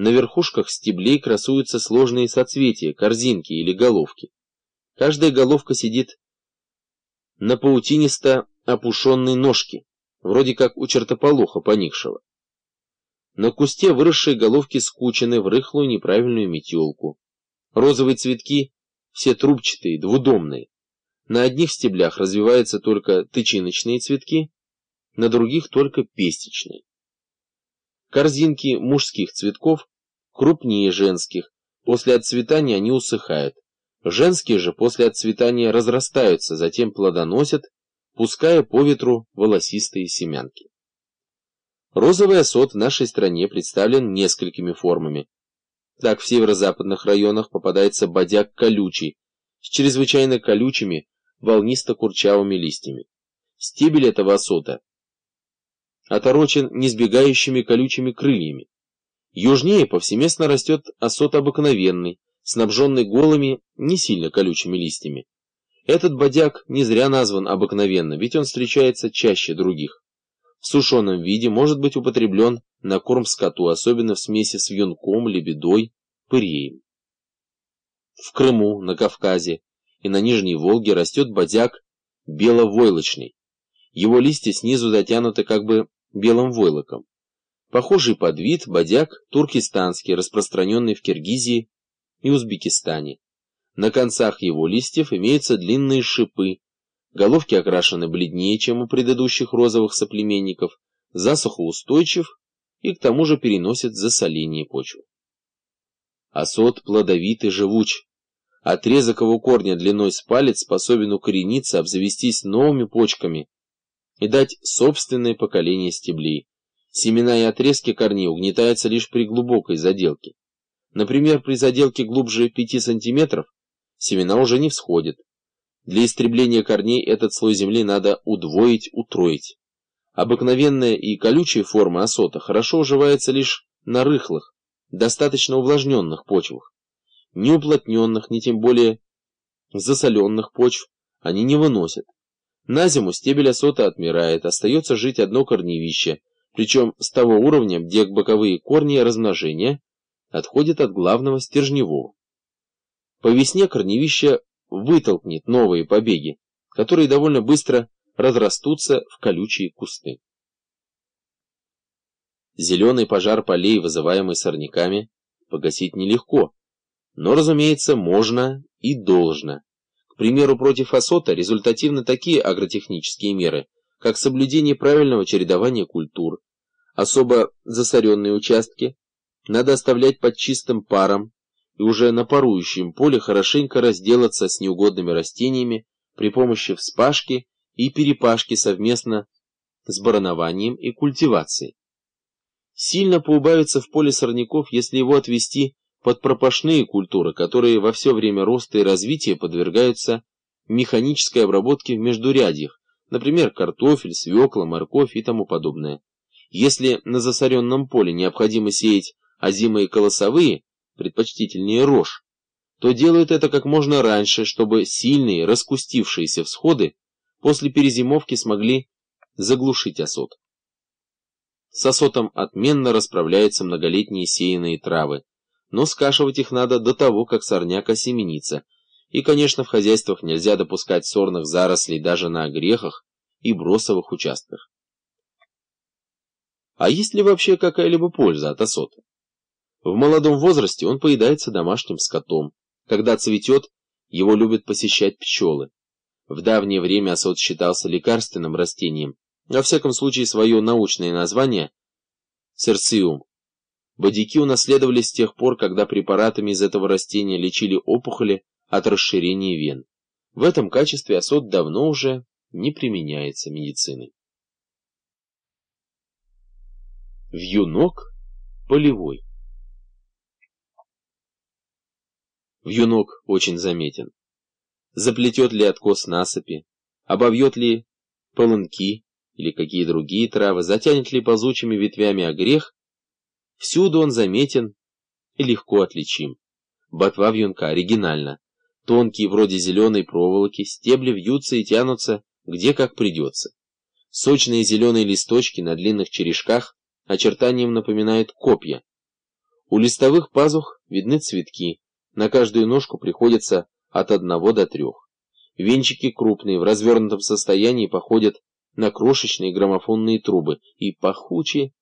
На верхушках стеблей красуются сложные соцветия, корзинки или головки. Каждая головка сидит на паутинисто опушенной ножке, вроде как у чертополоха поникшего. На кусте выросшие головки скучены в рыхлую неправильную метелку. Розовые цветки все трубчатые, двудомные. На одних стеблях развиваются только тычиночные цветки, на других только пестичные. Корзинки мужских цветков крупнее женских, после отцветания они усыхают. Женские же после отцветания разрастаются, затем плодоносят, пуская по ветру волосистые семянки. Розовый осот в нашей стране представлен несколькими формами. Так в северо-западных районах попадается бодяк колючий, с чрезвычайно колючими, волнисто-курчавыми листьями. Стебель этого осота оторочен несбегающими колючими крыльями. Южнее повсеместно растет осот обыкновенный, снабженный голыми, не сильно колючими листьями. Этот бодяг не зря назван обыкновенно, ведь он встречается чаще других. В сушеном виде может быть употреблен на корм скоту, особенно в смеси с вьюнком, лебедой, пыреем. В Крыму, на Кавказе и на Нижней Волге растет бодяг беловойлочный. Его листья снизу затянуты как бы белым войлоком. Похожий подвид – бодяг туркестанский, распространенный в Киргизии и Узбекистане. На концах его листьев имеются длинные шипы, головки окрашены бледнее, чем у предыдущих розовых соплеменников, засухоустойчив и к тому же переносит засоление почвы. Осот плодовит и живуч. Отрезок его корня длиной с палец способен укорениться, обзавестись новыми почками и дать собственное поколение стеблей. Семена и отрезки корней угнетаются лишь при глубокой заделке. Например, при заделке глубже 5 см семена уже не всходят. Для истребления корней этот слой земли надо удвоить, утроить. Обыкновенная и колючая форма осота хорошо уживается лишь на рыхлых, достаточно увлажненных почвах. Ни уплотненных, ни тем более засоленных почв они не выносят. На зиму стебель осота отмирает, остается жить одно корневище, причем с того уровня, где боковые корни размножения отходят от главного стержневого. По весне корневище вытолкнет новые побеги, которые довольно быстро разрастутся в колючие кусты. Зеленый пожар полей, вызываемый сорняками, погасить нелегко, но, разумеется, можно и должно. Примеру, против осота результативны такие агротехнические меры, как соблюдение правильного чередования культур, Особо засоренные участки надо оставлять под чистым паром и уже на парующем поле хорошенько разделаться с неугодными растениями при помощи вспашки и перепашки совместно с баронованием и культивацией. Сильно поубавится в поле сорняков, если его отвести под пропашные культуры, которые во все время роста и развития подвергаются механической обработке в междурядьях, например, картофель, свекла, морковь и тому подобное. Если на засоренном поле необходимо сеять озимые колосовые, предпочтительнее рожь, то делают это как можно раньше, чтобы сильные, раскустившиеся всходы после перезимовки смогли заглушить осот. С осотом отменно расправляются многолетние сеянные травы, но скашивать их надо до того, как сорняк осеменится, и, конечно, в хозяйствах нельзя допускать сорных зарослей даже на огрехах и бросовых участках. А есть ли вообще какая-либо польза от осота? В молодом возрасте он поедается домашним скотом. Когда цветет, его любят посещать пчелы. В давнее время осот считался лекарственным растением, во всяком случае свое научное название – серциум. Бодяки унаследовали с тех пор, когда препаратами из этого растения лечили опухоли от расширения вен. В этом качестве осот давно уже не применяется медициной. Вьюнок полевой. Вьюнок очень заметен. Заплетет ли откос насыпи, обовьет ли полынки или какие другие травы, затянет ли ползучими ветвями огрех, всюду он заметен и легко отличим. Ботва вьюнка оригинальна. Тонкие, вроде зеленой проволоки, стебли вьются и тянутся, где как придется. Сочные зеленые листочки на длинных черешках очертанием напоминают копья. У листовых пазух видны цветки, на каждую ножку приходится от одного до трех. Венчики крупные, в развернутом состоянии походят на крошечные граммофонные трубы и пахучие,